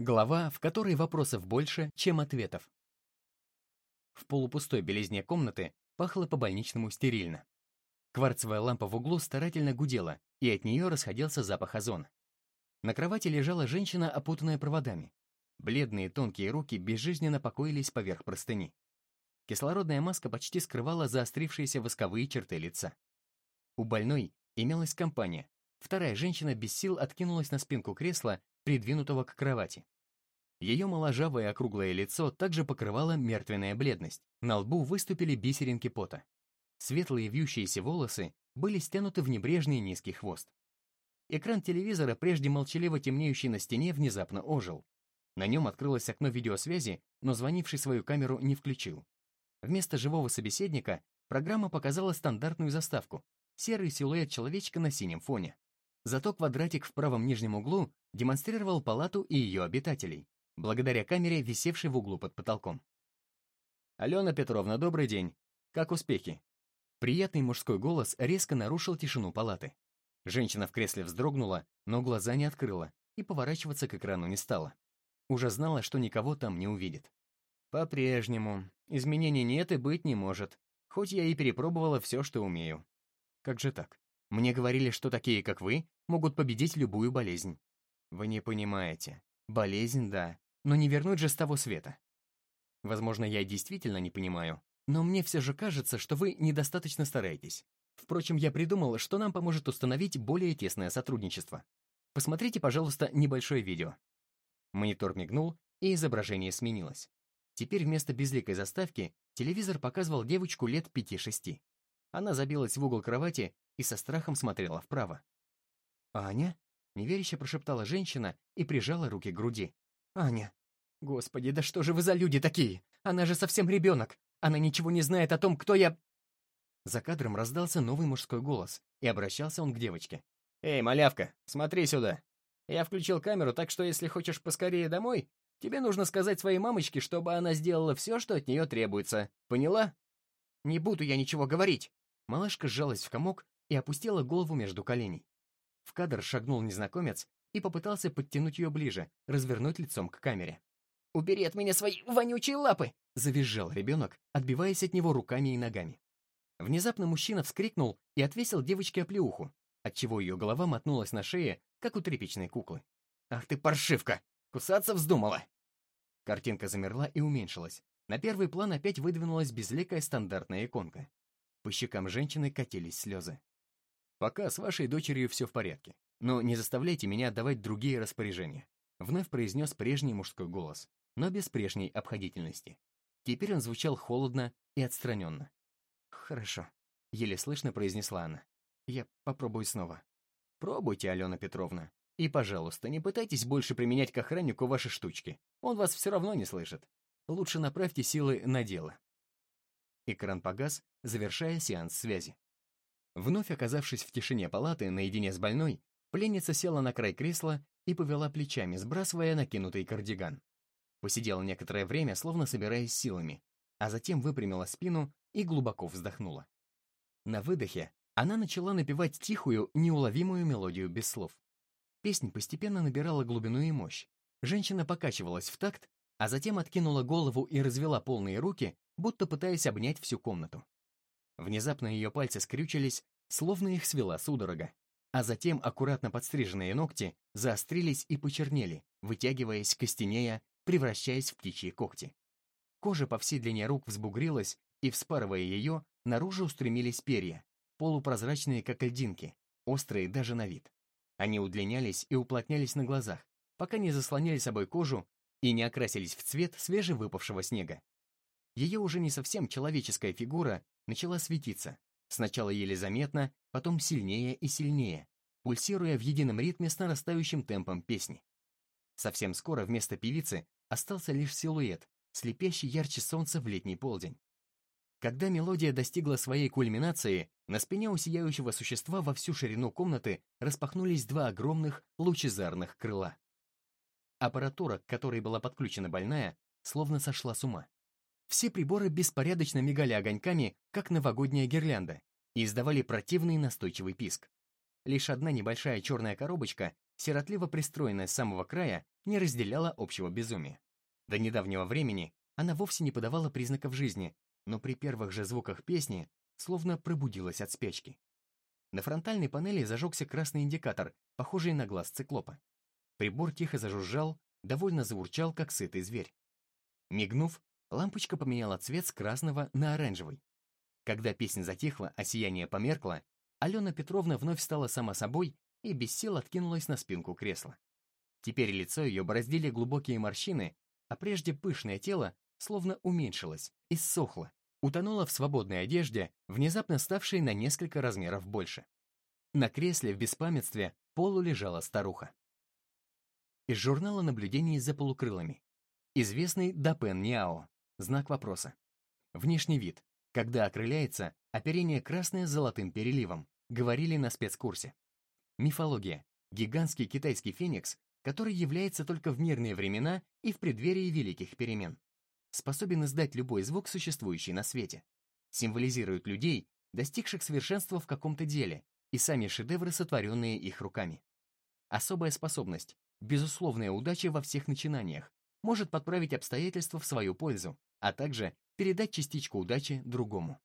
Глава, в которой вопросов больше, чем ответов. В полупустой белизне комнаты пахло по-больничному стерильно. Кварцевая лампа в углу старательно гудела, и от нее расходился запах озона. На кровати лежала женщина, опутанная проводами. Бледные тонкие руки безжизненно покоились поверх простыни. Кислородная маска почти скрывала заострившиеся восковые черты лица. У больной имелась компания. Вторая женщина без сил откинулась на спинку кресла придвинутого к кровати. Ее моложавое округлое лицо также покрывало мертвенная бледность. На лбу выступили бисеринки пота. Светлые вьющиеся волосы были стянуты в небрежный низкий хвост. Экран телевизора, прежде молчаливо темнеющий на стене, внезапно ожил. На нем открылось окно видеосвязи, но звонивший свою камеру не включил. Вместо живого собеседника программа показала стандартную заставку — серый силуэт человечка на синем фоне. Зато квадратик в правом нижнем углу демонстрировал палату и ее обитателей, благодаря камере, висевшей в углу под потолком. «Алена Петровна, добрый день. Как успехи?» Приятный мужской голос резко нарушил тишину палаты. Женщина в кресле вздрогнула, но глаза не открыла и поворачиваться к экрану не стала. Уже знала, что никого там не увидит. «По-прежнему. Изменений нет и быть не может. Хоть я и перепробовала все, что умею». «Как же так? Мне говорили, что такие, как вы, могут победить любую болезнь». Вы не понимаете. Болезнь, да, но не вернуть же с того света. Возможно, я действительно не понимаю, но мне все же кажется, что вы недостаточно стараетесь. Впрочем, я придумал, что нам поможет установить более тесное сотрудничество. Посмотрите, пожалуйста, небольшое видео. Монитор мигнул, и изображение сменилось. Теперь вместо безликой заставки телевизор показывал девочку лет 5-6. Она забилась в угол кровати и со страхом смотрела вправо. «Аня?» Неверяще прошептала женщина и прижала руки к груди. «Аня! Господи, да что же вы за люди такие? Она же совсем ребенок! Она ничего не знает о том, кто я...» За кадром раздался новый мужской голос, и обращался он к девочке. «Эй, малявка, смотри сюда. Я включил камеру, так что если хочешь поскорее домой, тебе нужно сказать своей мамочке, чтобы она сделала все, что от нее требуется. Поняла?» «Не буду я ничего говорить!» Малышка сжалась в комок и опустила голову между коленей. В кадр шагнул незнакомец и попытался подтянуть ее ближе, развернуть лицом к камере. «Убери от меня свои вонючие лапы!» — завизжал ребенок, отбиваясь от него руками и ногами. Внезапно мужчина вскрикнул и отвесил девочке оплеуху, отчего ее голова мотнулась на шее, как у тряпичной куклы. «Ах ты паршивка! Кусаться вздумала!» Картинка замерла и уменьшилась. На первый план опять выдвинулась безликая стандартная иконка. По щекам женщины катились слезы. Пока с вашей дочерью все в порядке, но не заставляйте меня отдавать другие распоряжения», вновь произнес прежний мужской голос, но без прежней обходительности. Теперь он звучал холодно и отстраненно. «Хорошо», — еле слышно произнесла она. «Я попробую снова». «Пробуйте, Алена Петровна. И, пожалуйста, не пытайтесь больше применять к охраннику ваши штучки. Он вас все равно не слышит. Лучше направьте силы на дело». Экран погас, завершая сеанс связи. Вновь оказавшись в тишине палаты, наедине с больной, пленница села на край кресла и повела плечами, сбрасывая накинутый кардиган. Посидела некоторое время, словно собираясь силами, а затем выпрямила спину и глубоко вздохнула. На выдохе она начала напевать тихую, неуловимую мелодию без слов. Песня постепенно набирала глубину и мощь. Женщина покачивалась в такт, а затем откинула голову и развела полные руки, будто пытаясь обнять всю комнату. Внезапно ее пальцы скрючились, словно их свела судорога. А затем аккуратно подстриженные ногти заострились и почернели, вытягиваясь, костенея, превращаясь в птичьи когти. Кожа по всей длине рук взбугрилась, и, вспарывая ее, наружу устремились перья, полупрозрачные, как льдинки, острые даже на вид. Они удлинялись и уплотнялись на глазах, пока не заслонили собой кожу и не окрасились в цвет свежевыпавшего снега. Ее уже не совсем человеческая фигура начала светиться, сначала еле заметно, потом сильнее и сильнее, пульсируя в едином ритме с нарастающим темпом песни. Совсем скоро вместо певицы остался лишь силуэт, слепящий ярче солнца в летний полдень. Когда мелодия достигла своей кульминации, на спине у сияющего существа во всю ширину комнаты распахнулись два огромных лучезарных крыла. Аппаратура, к которой была подключена больная, словно сошла с ума. Все приборы беспорядочно мигали огоньками, как новогодняя гирлянда, и издавали противный настойчивый писк. Лишь одна небольшая черная коробочка сиротливо пристроенная с самого края, не разделяла общего безумия. До недавнего времени она вовсе не подавала признаков жизни, но при первых же звуках песни словно пробудилась от спячки. На фронтальной панели зажегся красный индикатор, похожий на глаз циклопа. Прибор тихо зажужжал, довольно заурчал, как сытый зверь. Мигнув, лампочка поменяла цвет с красного на оранжевый. Когда песня затихла, а сияние померкло, Алена Петровна вновь стала сама собой и без сил откинулась на спинку кресла. Теперь лицо ее бороздили глубокие морщины, а прежде пышное тело словно уменьшилось, иссохло, утонуло в свободной одежде, внезапно ставшей на несколько размеров больше. На кресле в беспамятстве полу лежала старуха. Из журнала наблюдений за полукрылами. Известный Дапен Ниао. Знак вопроса. Внешний вид. Когда окрыляется, оперение красное с золотым переливом. Говорили на спецкурсе. Мифология. Гигантский китайский феникс, который является только в мирные времена и в преддверии великих перемен способен издать любой звук, существующий на свете. Символизирует людей, достигших совершенства в каком-то деле, и сами шедевры, сотворенные их руками. Особая способность, безусловная удача во всех начинаниях, может подправить обстоятельства в свою пользу, а также передать частичку удачи другому.